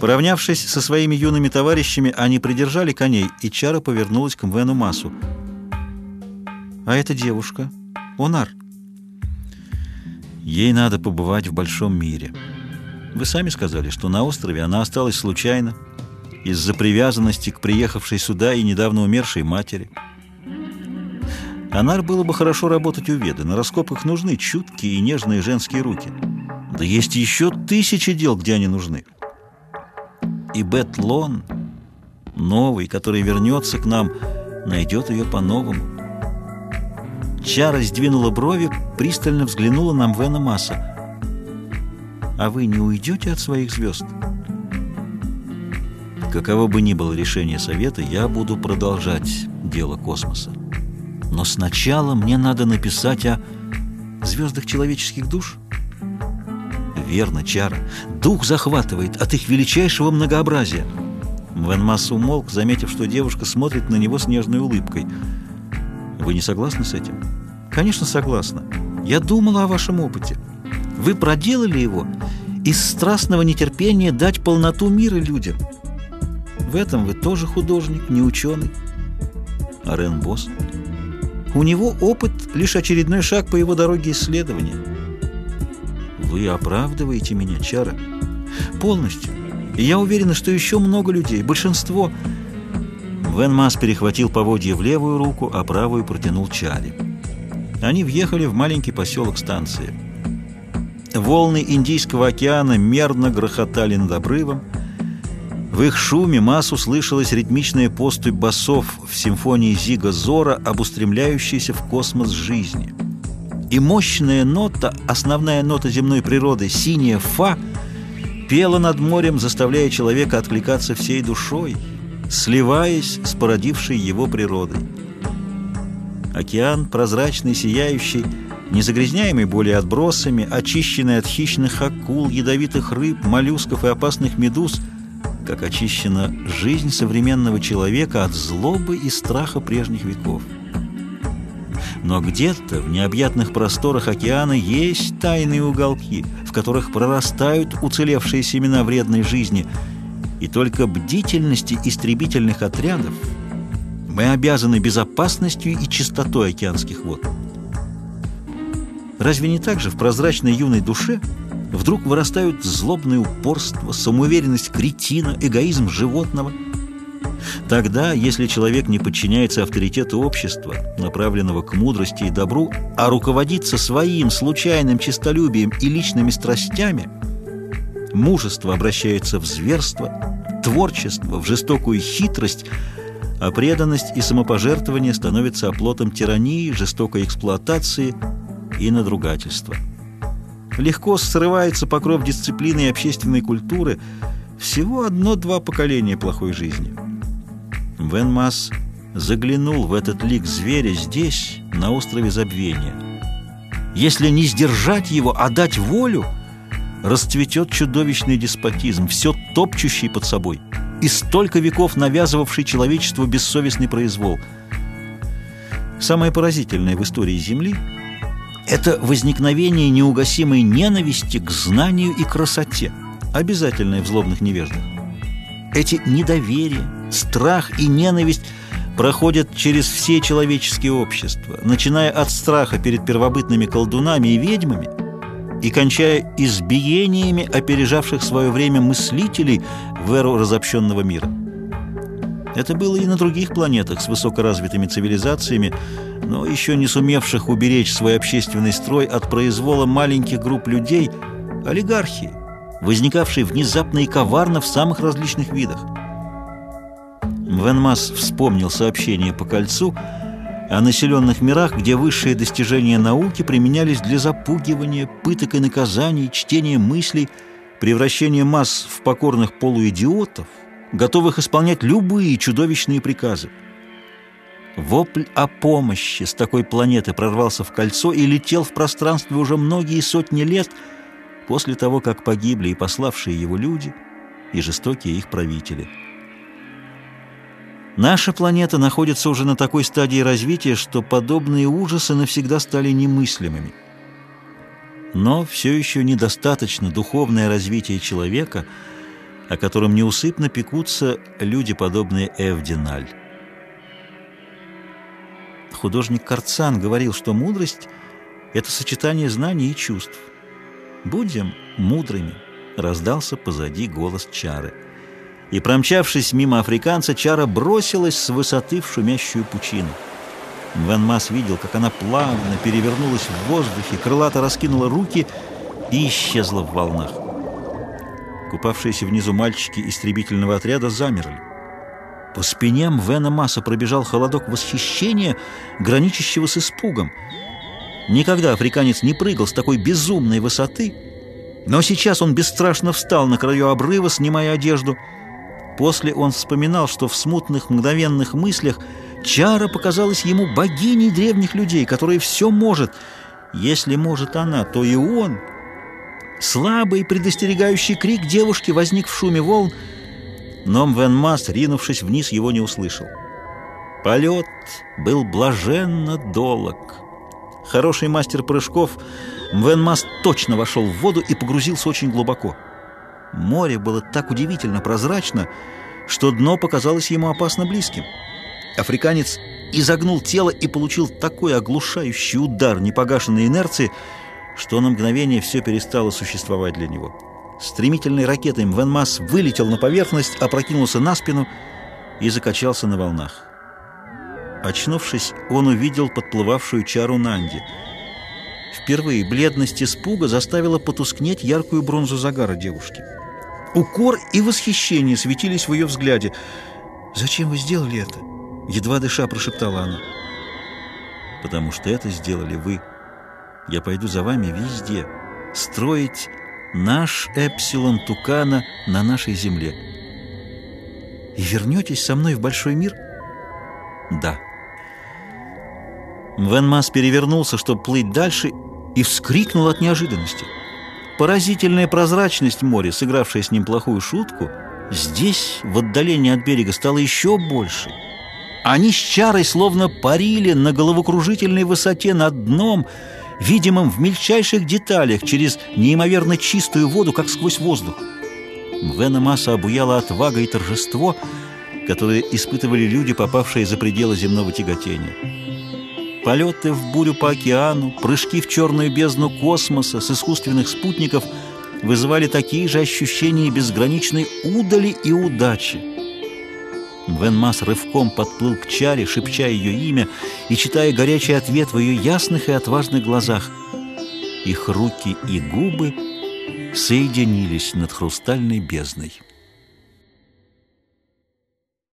Поравнявшись со своими юными товарищами, они придержали коней, и Чара повернулась к Мвену Масу. «А эта девушка? Онар?» «Ей надо побывать в большом мире. Вы сами сказали, что на острове она осталась случайно, из-за привязанности к приехавшей сюда и недавно умершей матери. Анар было бы хорошо работать у Веды. На раскопках нужны чуткие и нежные женские руки. Да есть еще тысячи дел, где они нужны» и Бетлон, новый, который вернется к нам, найдет ее по-новому. Чара сдвинула брови, пристально взглянула на Мвена Масса. «А вы не уйдете от своих звезд?» Каково бы ни было решение Совета, я буду продолжать дело космоса. Но сначала мне надо написать о звездах человеческих душ. Верно, Чара. Дух захватывает от их величайшего многообразия. Вен Масс умолк, заметив, что девушка смотрит на него с нежной улыбкой. Вы не согласны с этим? Конечно, согласна. Я думала о вашем опыте. Вы проделали его из страстного нетерпения дать полноту мира людям. В этом вы тоже художник, не ученый. Рен Босс? У него опыт — лишь очередной шаг по его дороге исследования. Вы оправдываете меня, Чара? Полностью. И я уверена, что еще много людей, большинство... Вен Мас перехватил поводья в левую руку, а правую протянул Чаре. Они въехали в маленький поселок станции. Волны Индийского океана мерно грохотали над обрывом. В их шуме Мас услышалась ритмичная поступь басов в симфонии Зига Зора, об устремляющейся в космос жизни. И мощная нота, основная нота земной природы, синяя фа, пела над морем, заставляя человека откликаться всей душой, сливаясь с породившей его природой. Океан, прозрачный, сияющий, не загрязняемый более отбросами, очищенный от хищных акул, ядовитых рыб, моллюсков и опасных медуз, как очищена жизнь современного человека от злобы и страха прежних веков. Но где-то в необъятных просторах океана есть тайные уголки, в которых прорастают уцелевшие семена вредной жизни, и только бдительности истребительных отрядов мы обязаны безопасностью и чистотой океанских вод. Разве не так же в прозрачной юной душе вдруг вырастают злобное упорство, самоуверенность кретина, эгоизм животного – Тогда, если человек не подчиняется авторитету общества, направленного к мудрости и добру, а руководится своим случайным честолюбием и личными страстями, мужество обращается в зверство, творчество в жестокую хитрость, а преданность и самопожертвование становятся оплотом тирании, жестокой эксплуатации и надругательства. Легко срывается покров дисциплины и общественной культуры всего одно-два поколения плохой жизни – Венмас заглянул в этот лик зверя здесь, на острове Забвения. Если не сдержать его, а дать волю, расцветет чудовищный деспотизм, все топчущий под собой, и столько веков навязывавший человечеству бессовестный произвол. Самое поразительное в истории Земли – это возникновение неугасимой ненависти к знанию и красоте, обязательное в злобных невеждах. Эти недоверие, страх и ненависть проходят через все человеческие общества, начиная от страха перед первобытными колдунами и ведьмами и кончая избиениями опережавших свое время мыслителей в эру разобщенного мира. Это было и на других планетах с высокоразвитыми цивилизациями, но еще не сумевших уберечь свой общественный строй от произвола маленьких групп людей, олигархии, возникавшей внезапно и коварно в самых различных видах. Венмас вспомнил сообщение по кольцу о населенных мирах, где высшие достижения науки применялись для запугивания, пыток и наказаний, чтения мыслей, превращения масс в покорных полуидиотов, готовых исполнять любые чудовищные приказы. Вопль о помощи с такой планеты прорвался в кольцо и летел в пространстве уже многие сотни лет – после того, как погибли и пославшие его люди, и жестокие их правители. Наша планета находится уже на такой стадии развития, что подобные ужасы навсегда стали немыслимыми. Но все еще недостаточно духовное развитие человека, о котором неусыпно пекутся люди, подобные Эвдиналь. Художник Карцан говорил, что мудрость — это сочетание знаний и чувств. «Будем мудрыми», — раздался позади голос Чары. И, промчавшись мимо африканца, Чара бросилась с высоты в шумящую пучину. Ван Мас видел, как она плавно перевернулась в воздухе, крылато раскинула руки и исчезла в волнах. Купавшиеся внизу мальчики истребительного отряда замерли. По спине Мвена Масса пробежал холодок восхищения, граничащего с испугом. Никогда африканец не прыгал с такой безумной высоты, но сейчас он бесстрашно встал на краю обрыва, снимая одежду. После он вспоминал, что в смутных мгновенных мыслях Чара показалась ему богиней древних людей, которая все может. Если может она, то и он. Слабый предостерегающий крик девушки возник в шуме волн, но Мвен Мас, ринувшись вниз, его не услышал. Полет был блаженно долог. Хороший мастер прыжков, Мвен Мас точно вошел в воду и погрузился очень глубоко. Море было так удивительно прозрачно, что дно показалось ему опасно близким. Африканец изогнул тело и получил такой оглушающий удар непогашенной инерции, что на мгновение все перестало существовать для него. Стремительной ракетой Мвенмас вылетел на поверхность, опрокинулся на спину и закачался на волнах. Очнувшись, он увидел подплывавшую чару Нанди. Впервые бледность испуга заставила потускнеть яркую бронзу загара девушки. Укор и восхищение светились в ее взгляде. «Зачем вы сделали это?» Едва дыша прошептала она. «Потому что это сделали вы. Я пойду за вами везде. Строить наш Эпсилон Тукана на нашей земле. И вернетесь со мной в большой мир? Да. Венмас перевернулся, чтобы плыть дальше, и вскрикнул от неожиданности. Поразительная прозрачность моря, сыгравшая с ним плохую шутку, здесь, в отдалении от берега, стала еще больше. Они с чарой словно парили на головокружительной высоте над дном, видимым в мельчайших деталях через неимоверно чистую воду, как сквозь воздух. Мвена Масса обуяла отвага и торжество, которые испытывали люди, попавшие за пределы земного тяготения. Полеты в бурю по океану, прыжки в черную бездну космоса с искусственных спутников вызывали такие же ощущения безграничной удали и удачи. Венмас рывком подплыл к чаре, шепча ее имя и читая горячий ответ в ее ясных и отважных глазах. Их руки и губы соединились над хрустальной бездной.